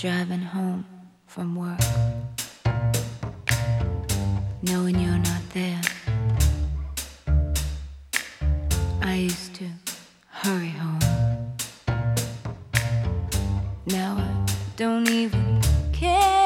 driving home from work, knowing you're not there. I used to hurry home. Now I don't even care.